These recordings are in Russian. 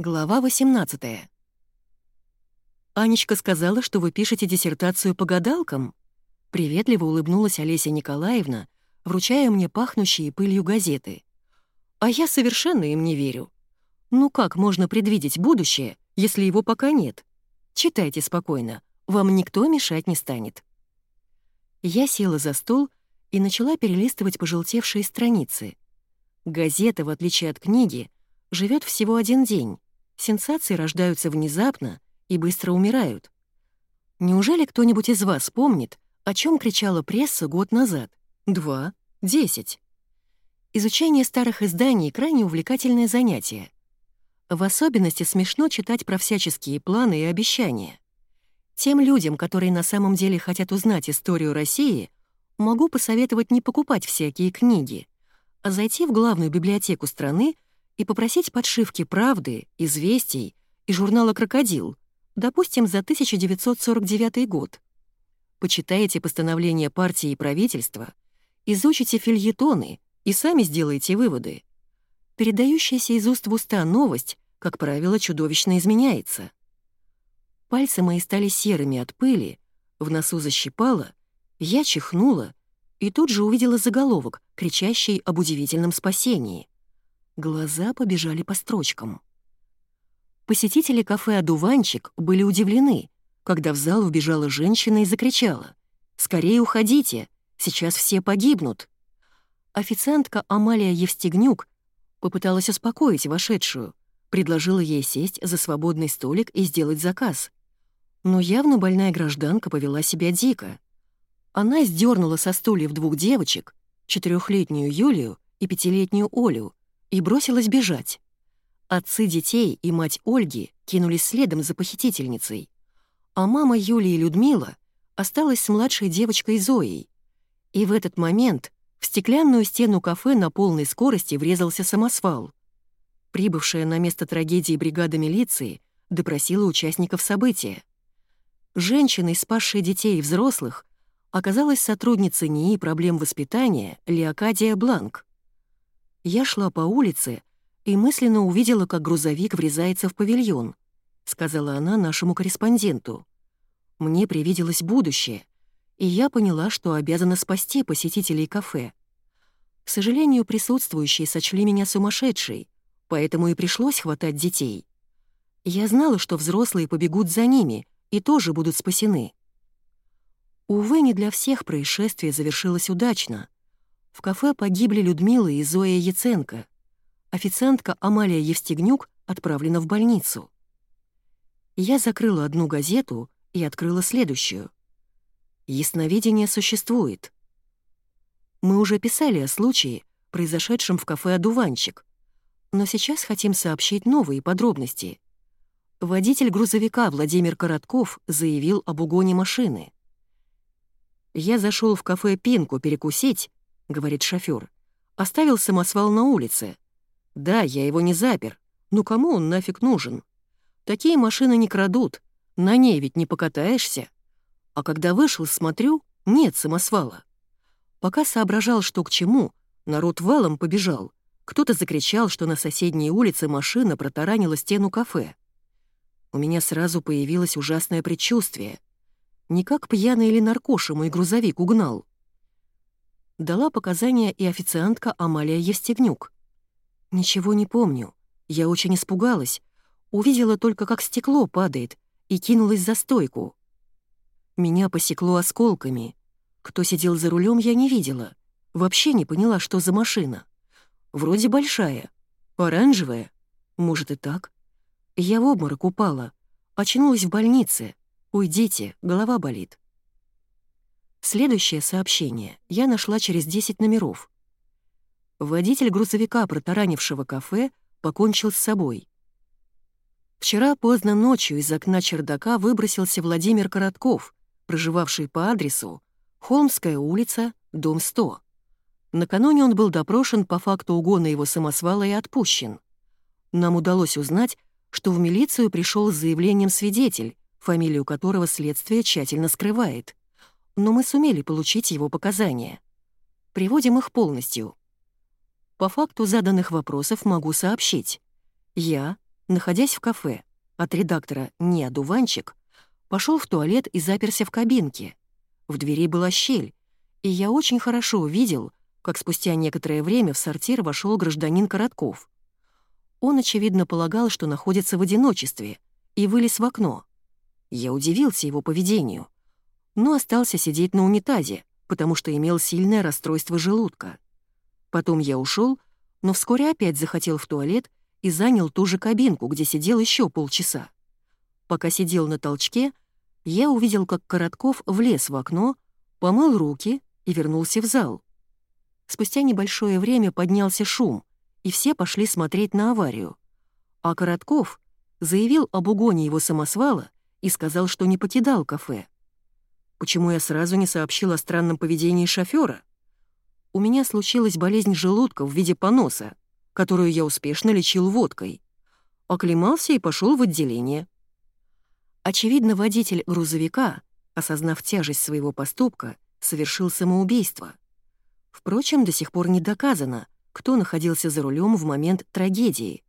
Глава 18 «Анечка сказала, что вы пишете диссертацию по гадалкам?» Приветливо улыбнулась Олеся Николаевна, вручая мне пахнущие пылью газеты. «А я совершенно им не верю. Ну как можно предвидеть будущее, если его пока нет? Читайте спокойно, вам никто мешать не станет». Я села за стол и начала перелистывать пожелтевшие страницы. Газета, в отличие от книги, живет всего один день Сенсации рождаются внезапно и быстро умирают. Неужели кто-нибудь из вас помнит, о чем кричала пресса год назад? Два? Десять? Изучение старых изданий — крайне увлекательное занятие. В особенности смешно читать про всяческие планы и обещания. Тем людям, которые на самом деле хотят узнать историю России, могу посоветовать не покупать всякие книги, а зайти в главную библиотеку страны — и попросить подшивки «Правды», «Известий» и журнала «Крокодил», допустим, за 1949 год. Почитайте постановления партии и правительства, изучите фильетоны и сами сделайте выводы. Передающаяся из уст в уста новость, как правило, чудовищно изменяется. Пальцы мои стали серыми от пыли, в носу защипало, я чихнула и тут же увидела заголовок, кричащий об удивительном спасении — Глаза побежали по строчкам. Посетители кафе «Одуванчик» были удивлены, когда в зал вбежала женщина и закричала «Скорее уходите, сейчас все погибнут». Официантка Амалия Евстигнюк попыталась успокоить вошедшую, предложила ей сесть за свободный столик и сделать заказ. Но явно больная гражданка повела себя дико. Она сдернула со стульев двух девочек, четырехлетнюю Юлию и пятилетнюю Олю, и бросилась бежать. Отцы детей и мать Ольги кинулись следом за похитительницей, а мама Юлии Людмила осталась с младшей девочкой Зоей. И в этот момент в стеклянную стену кафе на полной скорости врезался самосвал. Прибывшая на место трагедии бригада милиции допросила участников события. Женщиной, спасшей детей и взрослых, оказалась сотрудница НИИ проблем воспитания Леокадия Бланк. Я шла по улице и мысленно увидела, как грузовик врезается в павильон, сказала она нашему корреспонденту. Мне привиделось будущее, и я поняла, что обязана спасти посетителей кафе. К сожалению, присутствующие сочли меня сумасшедшей, поэтому и пришлось хватать детей. Я знала, что взрослые побегут за ними и тоже будут спасены. Увы, не для всех происшествие завершилось удачно — в кафе погибли Людмила и Зоя Яценко. Официантка Амалия Евстигнюк отправлена в больницу. Я закрыла одну газету и открыла следующую. Ясновидение существует. Мы уже писали о случае, произошедшем в кафе «Одуванчик», но сейчас хотим сообщить новые подробности. Водитель грузовика Владимир Коротков заявил об угоне машины. Я зашел в кафе «Пинку» перекусить, — говорит шофёр. «Оставил самосвал на улице. Да, я его не запер. Ну кому он нафиг нужен? Такие машины не крадут. На ней ведь не покатаешься. А когда вышел, смотрю, нет самосвала. Пока соображал, что к чему, народ валом побежал. Кто-то закричал, что на соседней улице машина протаранила стену кафе. У меня сразу появилось ужасное предчувствие. Не как пьяный или наркоша мой грузовик угнал, дала показания и официантка Амалия Евстигнюк. «Ничего не помню. Я очень испугалась. Увидела только, как стекло падает, и кинулась за стойку. Меня посекло осколками. Кто сидел за рулем, я не видела. Вообще не поняла, что за машина. Вроде большая. Оранжевая. Может и так. Я в обморок упала. Очнулась в больнице. Уйдите, голова болит. Следующее сообщение я нашла через 10 номеров. Водитель грузовика, протаранившего кафе, покончил с собой. Вчера поздно ночью из окна чердака выбросился Владимир Коротков, проживавший по адресу Холмская улица, дом 100. Накануне он был допрошен по факту угона его самосвала и отпущен. Нам удалось узнать, что в милицию пришел с заявлением свидетель, фамилию которого следствие тщательно скрывает но мы сумели получить его показания. Приводим их полностью. По факту заданных вопросов могу сообщить. Я, находясь в кафе, от редактора «Не одуванчик», пошел в туалет и заперся в кабинке. В двери была щель, и я очень хорошо увидел, как спустя некоторое время в сортир вошел гражданин Коротков. Он, очевидно, полагал, что находится в одиночестве, и вылез в окно. Я удивился его поведению, но остался сидеть на унитазе, потому что имел сильное расстройство желудка. Потом я ушел, но вскоре опять захотел в туалет и занял ту же кабинку, где сидел еще полчаса. Пока сидел на толчке, я увидел, как Коротков влез в окно, помыл руки и вернулся в зал. Спустя небольшое время поднялся шум, и все пошли смотреть на аварию. А Коротков заявил об угоне его самосвала и сказал, что не покидал кафе. Почему я сразу не сообщил о странном поведении шофера? У меня случилась болезнь желудка в виде поноса, которую я успешно лечил водкой. Оклемался и пошел в отделение. Очевидно, водитель грузовика, осознав тяжесть своего поступка, совершил самоубийство. Впрочем, до сих пор не доказано, кто находился за рулем в момент трагедии.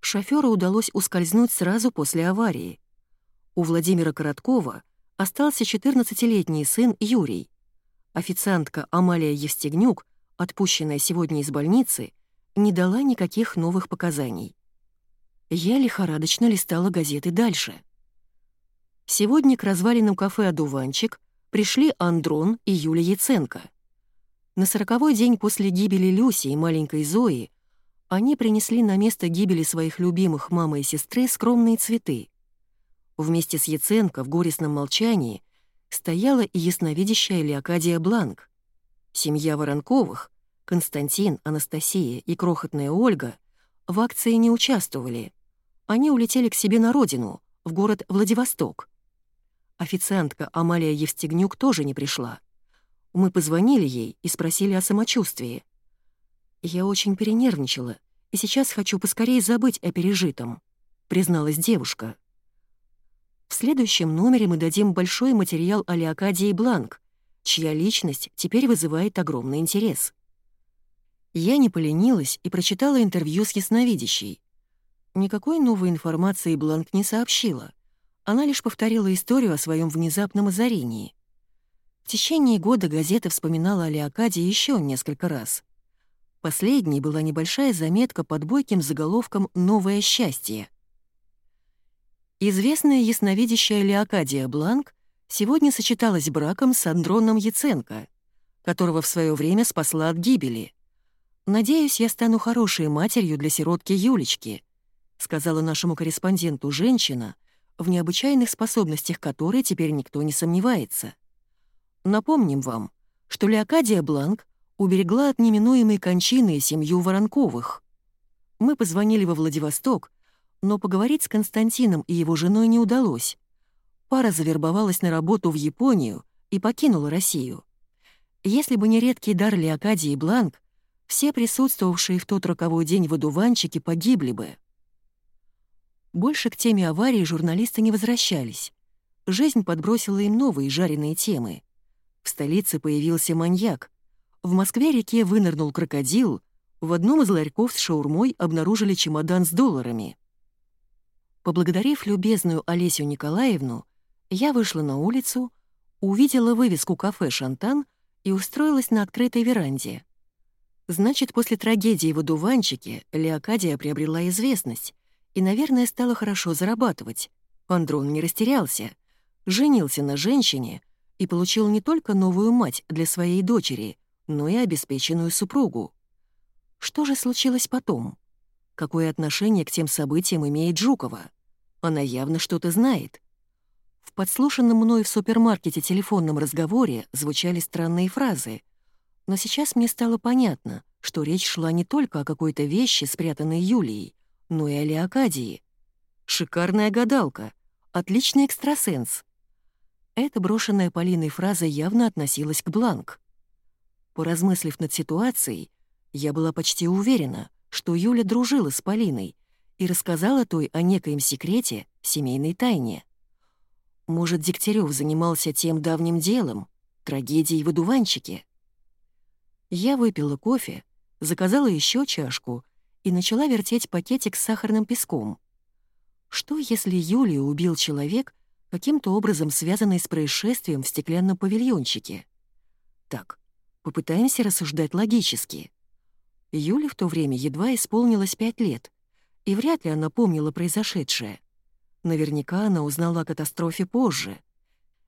Шофёру удалось ускользнуть сразу после аварии. У Владимира Короткова остался 14-летний сын Юрий. Официантка Амалия Евстигнюк, отпущенная сегодня из больницы, не дала никаких новых показаний. Я лихорадочно листала газеты дальше. Сегодня к развалинам кафе «Одуванчик» пришли Андрон и Юлия Яценко. На сороковой день после гибели Люси и маленькой Зои они принесли на место гибели своих любимых мамы и сестры скромные цветы. Вместе с Яценко в горестном молчании стояла и ясновидящая Леокадия Бланк. Семья Воронковых, Константин, Анастасия и крохотная Ольга, в акции не участвовали. Они улетели к себе на родину, в город Владивосток. Официантка Амалия Евстигнюк тоже не пришла. Мы позвонили ей и спросили о самочувствии. «Я очень перенервничала, и сейчас хочу поскорее забыть о пережитом», — призналась девушка. В следующем номере мы дадим большой материал о Леокадии Бланк, чья личность теперь вызывает огромный интерес. Я не поленилась и прочитала интервью с ясновидящей. Никакой новой информации Бланк не сообщила. Она лишь повторила историю о своем внезапном озарении. В течение года газета вспоминала о Леокаде еще несколько раз. Последней была небольшая заметка под бойким заголовком «Новое счастье». Известная ясновидящая Леокадия Бланк сегодня сочеталась браком с Андроном Яценко, которого в свое время спасла от гибели. «Надеюсь, я стану хорошей матерью для сиротки Юлечки», сказала нашему корреспонденту женщина, в необычайных способностях которой теперь никто не сомневается. Напомним вам, что Леокадия Бланк уберегла от неминуемой кончины семью Воронковых. Мы позвонили во Владивосток, но поговорить с Константином и его женой не удалось. Пара завербовалась на работу в Японию и покинула Россию. Если бы не редкий дар Леокадии Бланк, все присутствовавшие в тот роковой день в одуванчике погибли бы. Больше к теме аварии журналисты не возвращались. Жизнь подбросила им новые жареные темы. В столице появился маньяк. В Москве-реке вынырнул крокодил, в одном из ларьков с шаурмой обнаружили чемодан с долларами. Поблагодарив любезную Олесю Николаевну, я вышла на улицу, увидела вывеску кафе «Шантан» и устроилась на открытой веранде. Значит, после трагедии в одуванчике Леокадия приобрела известность и, наверное, стала хорошо зарабатывать. Андрон не растерялся, женился на женщине и получил не только новую мать для своей дочери, но и обеспеченную супругу. Что же случилось потом? Какое отношение к тем событиям имеет Жукова? Она явно что-то знает. В подслушанном мной в супермаркете телефонном разговоре звучали странные фразы. Но сейчас мне стало понятно, что речь шла не только о какой-то вещи, спрятанной Юлией, но и о Леокадии. Шикарная гадалка, отличный экстрасенс. Эта брошенная Полиной фраза явно относилась к Бланк. Поразмыслив над ситуацией, я была почти уверена, что Юля дружила с Полиной и рассказала той о некоем секрете, семейной тайне. Может, Дегтярев занимался тем давним делом, трагедией в одуванчике? Я выпила кофе, заказала еще чашку и начала вертеть пакетик с сахарным песком. Что, если Юлию убил человек, каким-то образом связанный с происшествием в стеклянном павильончике? Так, попытаемся рассуждать логически. Юле в то время едва исполнилось пять лет, и вряд ли она помнила произошедшее. Наверняка она узнала о катастрофе позже.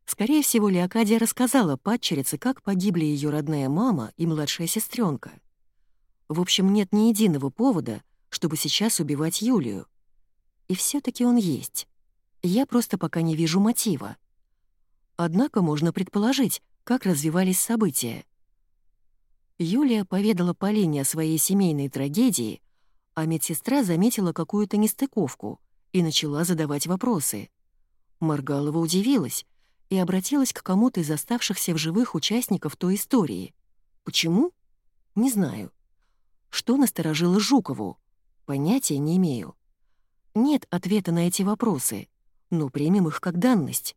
Скорее всего, Леокадия рассказала падчерице, как погибли ее родная мама и младшая сестренка. В общем, нет ни единого повода, чтобы сейчас убивать Юлию. И все таки он есть. Я просто пока не вижу мотива. Однако можно предположить, как развивались события. Юлия поведала Полине о своей семейной трагедии, а медсестра заметила какую-то нестыковку и начала задавать вопросы. Маргалова удивилась и обратилась к кому-то из оставшихся в живых участников той истории. Почему? Не знаю. Что насторожило Жукову? Понятия не имею. Нет ответа на эти вопросы, но примем их как данность.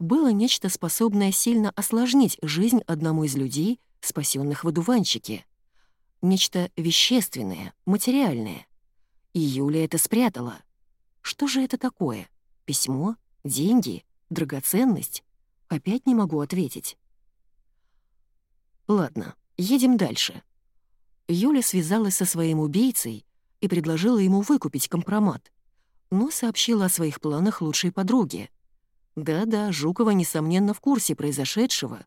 Было нечто, способное сильно осложнить жизнь одному из людей, спасенных в одуванчике. Нечто вещественное, материальное. И Юля это спрятала. Что же это такое? Письмо? Деньги? Драгоценность? Опять не могу ответить. Ладно, едем дальше. Юля связалась со своим убийцей и предложила ему выкупить компромат, но сообщила о своих планах лучшей подруге. Да-да, Жукова, несомненно, в курсе произошедшего,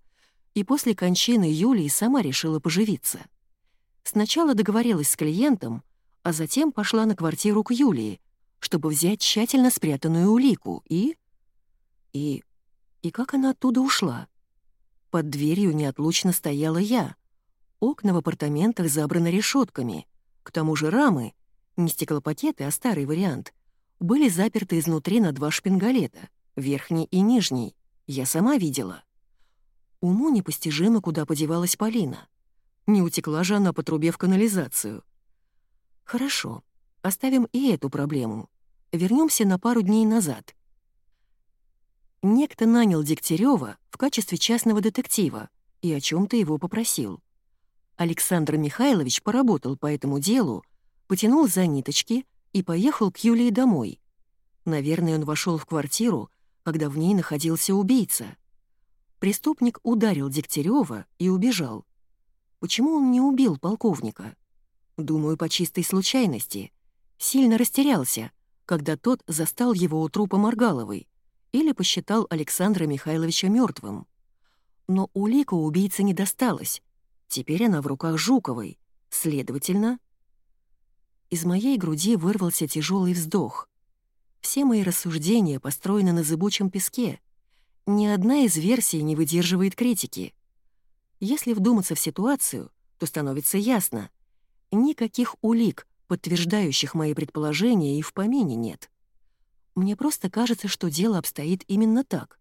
и после кончины Юлии сама решила поживиться. Сначала договорилась с клиентом, а затем пошла на квартиру к Юлии, чтобы взять тщательно спрятанную улику, и... И... И как она оттуда ушла? Под дверью неотлучно стояла я. Окна в апартаментах забраны решетками. К тому же рамы, не стеклопакеты, а старый вариант, были заперты изнутри на два шпингалета, верхний и нижний. Я сама видела. Уму непостижимо, куда подевалась Полина. Не утекла же она по трубе в канализацию. Хорошо, оставим и эту проблему. Вернемся на пару дней назад. Некто нанял Дегтярева в качестве частного детектива и о чем то его попросил. Александр Михайлович поработал по этому делу, потянул за ниточки и поехал к Юлии домой. Наверное, он вошел в квартиру, когда в ней находился убийца. Преступник ударил Дегтярева и убежал. Почему он не убил полковника? Думаю, по чистой случайности. Сильно растерялся, когда тот застал его у трупа Маргаловой или посчитал Александра Михайловича мертвым. Но улика убийцы не досталась. Теперь она в руках Жуковой. Следовательно... Из моей груди вырвался тяжелый вздох. Все мои рассуждения построены на зыбучем песке. Ни одна из версий не выдерживает критики. Если вдуматься в ситуацию, то становится ясно. Никаких улик, подтверждающих мои предположения, и в помине нет. Мне просто кажется, что дело обстоит именно так.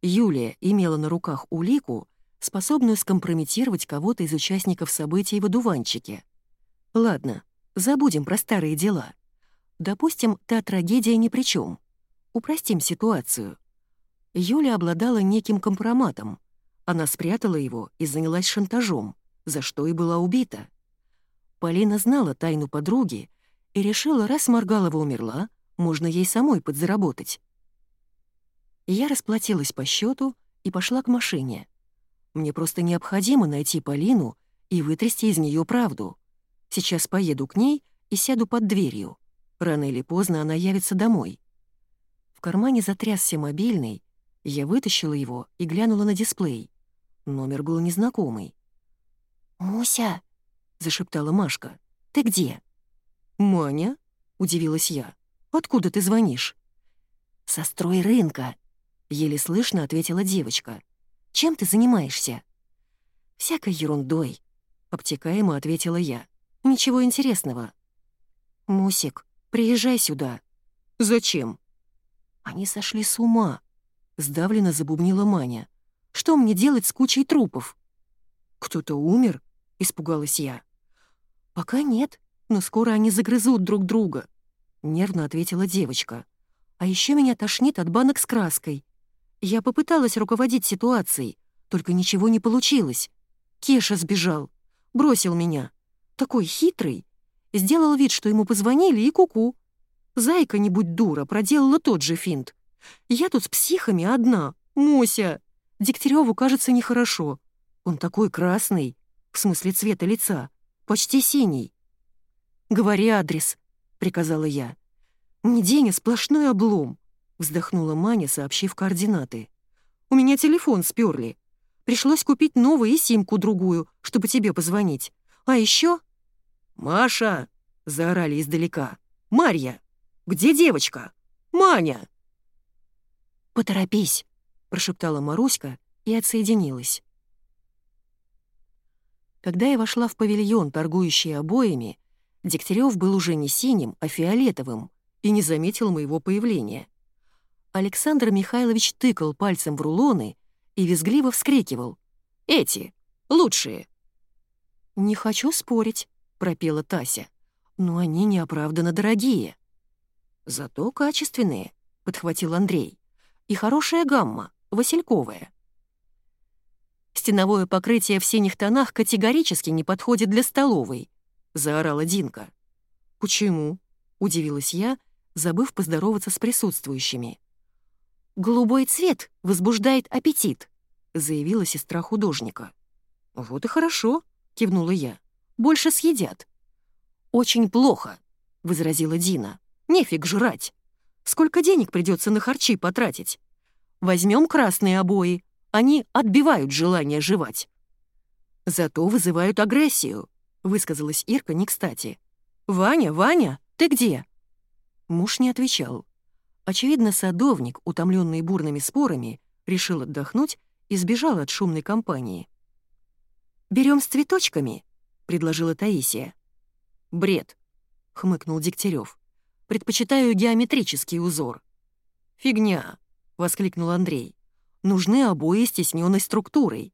Юлия имела на руках улику, способную скомпрометировать кого-то из участников событий в одуванчике. Ладно, забудем про старые дела. Допустим, та трагедия ни при чем. Упростим ситуацию. Юля обладала неким компроматом. Она спрятала его и занялась шантажом, за что и была убита. Полина знала тайну подруги и решила, раз Маргалова умерла, можно ей самой подзаработать. Я расплатилась по счету и пошла к машине. Мне просто необходимо найти Полину и вытрясти из нее правду. Сейчас поеду к ней и сяду под дверью. Рано или поздно она явится домой. В кармане затрясся мобильный, я вытащила его и глянула на дисплей. Номер был незнакомый. «Муся!» — зашептала Машка. «Ты где?» «Маня?» — удивилась я. «Откуда ты звонишь?» «Со строй рынка», — еле слышно ответила девочка. «Чем ты занимаешься?» «Всякой ерундой», — обтекаемо ответила я. «Ничего интересного». «Мусик, приезжай сюда». «Зачем?» «Они сошли с ума», — сдавленно забубнила Маня. Что мне делать с кучей трупов?» «Кто-то умер?» — испугалась я. «Пока нет, но скоро они загрызут друг друга», — нервно ответила девочка. «А еще меня тошнит от банок с краской. Я попыталась руководить ситуацией, только ничего не получилось. Кеша сбежал, бросил меня. Такой хитрый. Сделал вид, что ему позвонили и куку. -ку. Зайка, не будь дура, проделала тот же финт. Я тут с психами одна. Муся! Дегтяреву кажется нехорошо. Он такой красный, в смысле цвета лица, почти синий. «Говори адрес», — приказала я. «Не день, а сплошной облом», — вздохнула Маня, сообщив координаты. «У меня телефон сперли. Пришлось купить новый и симку другую, чтобы тебе позвонить. А еще...» «Маша!» — заорали издалека. «Марья! Где девочка? Маня!» «Поторопись!» — прошептала Маруська и отсоединилась. Когда я вошла в павильон, торгующий обоями, Дегтярев был уже не синим, а фиолетовым и не заметил моего появления. Александр Михайлович тыкал пальцем в рулоны и визгливо вскрикивал. «Эти! Лучшие!» «Не хочу спорить», — пропела Тася. «Но они неоправданно дорогие». «Зато качественные», — подхватил Андрей. «И хорошая гамма, васильковая». «Стеновое покрытие в синих тонах категорически не подходит для столовой», — заорала Динка. «Почему?» — удивилась я, забыв поздороваться с присутствующими. «Голубой цвет возбуждает аппетит», — заявила сестра художника. «Вот и хорошо», — кивнула я. «Больше съедят». «Очень плохо», — возразила Дина. «Нефиг жрать. Сколько денег придется на харчи потратить? Возьмем красные обои, они отбивают желание жевать». «Зато вызывают агрессию», высказалась Ирка не кстати. «Ваня, Ваня, ты где?» Муж не отвечал. Очевидно, садовник, утомленный бурными спорами, решил отдохнуть и сбежал от шумной компании. Берем с цветочками», — предложила Таисия. «Бред», — хмыкнул Дегтярев. «Предпочитаю геометрический узор». «Фигня», — воскликнул Андрей. «Нужны обои с тесненной структурой».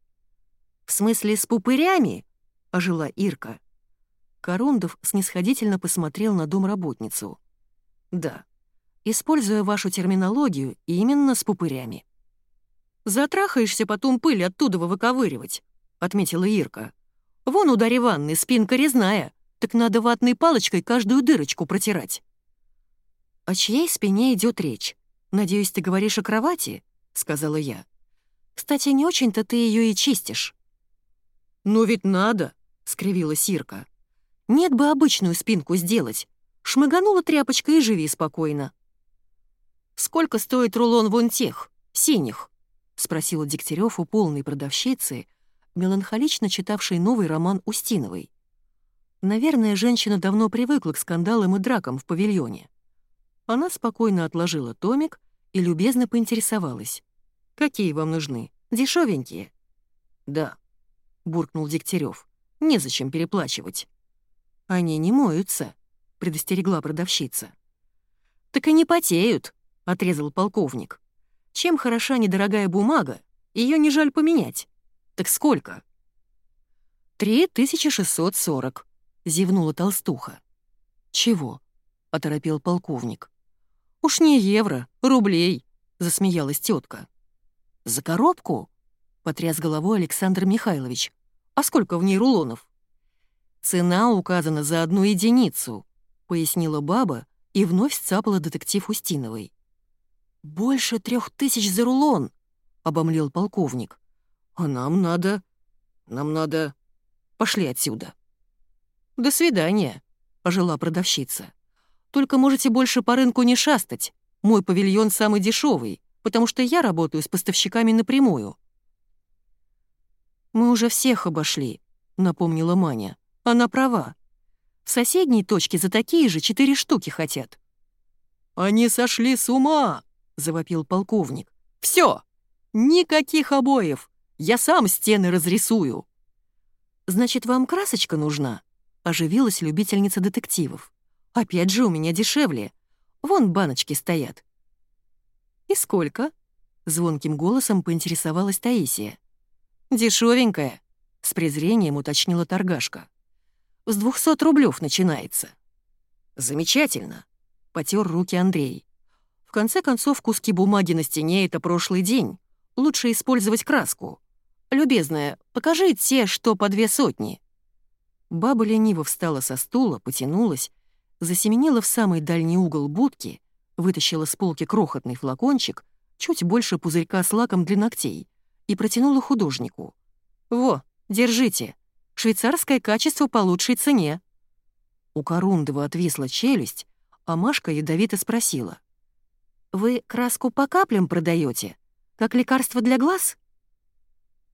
«В смысле, с пупырями?» — ожила Ирка. Корундов снисходительно посмотрел на домработницу. «Да, используя вашу терминологию, именно с пупырями». «Затрахаешься потом пыль оттуда выковыривать», — отметила Ирка. «Вон у Ивановны спинка резная, так надо ватной палочкой каждую дырочку протирать». «О чьей спине идет речь? Надеюсь, ты говоришь о кровати?» — сказала я. «Кстати, не очень-то ты ее и чистишь». «Ну ведь надо», — скривилась Сирка. «Нет бы обычную спинку сделать. Шмыганула тряпочкой и живи спокойно». «Сколько стоит рулон вон тех, синих?» — спросила Дегтярев у полной продавщицы, меланхолично читавшей новый роман Устиновой. Наверное, женщина давно привыкла к скандалам и дракам в павильоне. Она спокойно отложила томик и любезно поинтересовалась. «Какие вам нужны? Дешевенькие?» «Да», — буркнул Дегтярев. Незачем переплачивать». «Они не моются», — предостерегла продавщица. «Так и не потеют», — отрезал полковник. «Чем хороша недорогая бумага, ее не жаль поменять. Так сколько?» «Три тысячи шестьсот сорок», — зевнула толстуха. «Чего?» — оторопел полковник. «Уж не евро, рублей», — засмеялась тетка. «За коробку?» — потряс головой Александр Михайлович. А сколько в ней рулонов?» «Цена указана за одну единицу», — пояснила баба и вновь сцапала детектив Устиновой. «Больше трех тысяч за рулон!» — обомлел полковник. «А нам надо... нам надо... Пошли отсюда». «До свидания», — ожила продавщица. «Только можете больше по рынку не шастать. Мой павильон самый дешевый, потому что я работаю с поставщиками напрямую. «Мы уже всех обошли», — напомнила Маня. «Она права. В соседней точке за такие же четыре штуки хотят». «Они сошли с ума!» — завопил полковник. «Все! Никаких обоев! Я сам стены разрисую!» «Значит, вам красочка нужна?» — оживилась любительница детективов. «Опять же, у меня дешевле. Вон баночки стоят». «И сколько?» — звонким голосом поинтересовалась Таисия. «Дешевенькая», — с презрением уточнила торгашка. «С двухсот рублев начинается». «Замечательно», — потер руки Андрей. «В конце концов, куски бумаги на стене — это прошлый день. Лучше использовать краску. Любезная, покажи те, что по две сотни». Баба лениво встала со стула, потянулась, засеменила в самый дальний угол будки, вытащила с полки крохотный флакончик, чуть больше пузырька с лаком для ногтей, и протянула художнику. «Во, держите. Швейцарское качество по лучшей цене». У Корундова отвисла челюсть, а Машка ядовито спросила. «Вы краску по каплям продаете, Как лекарство для глаз?»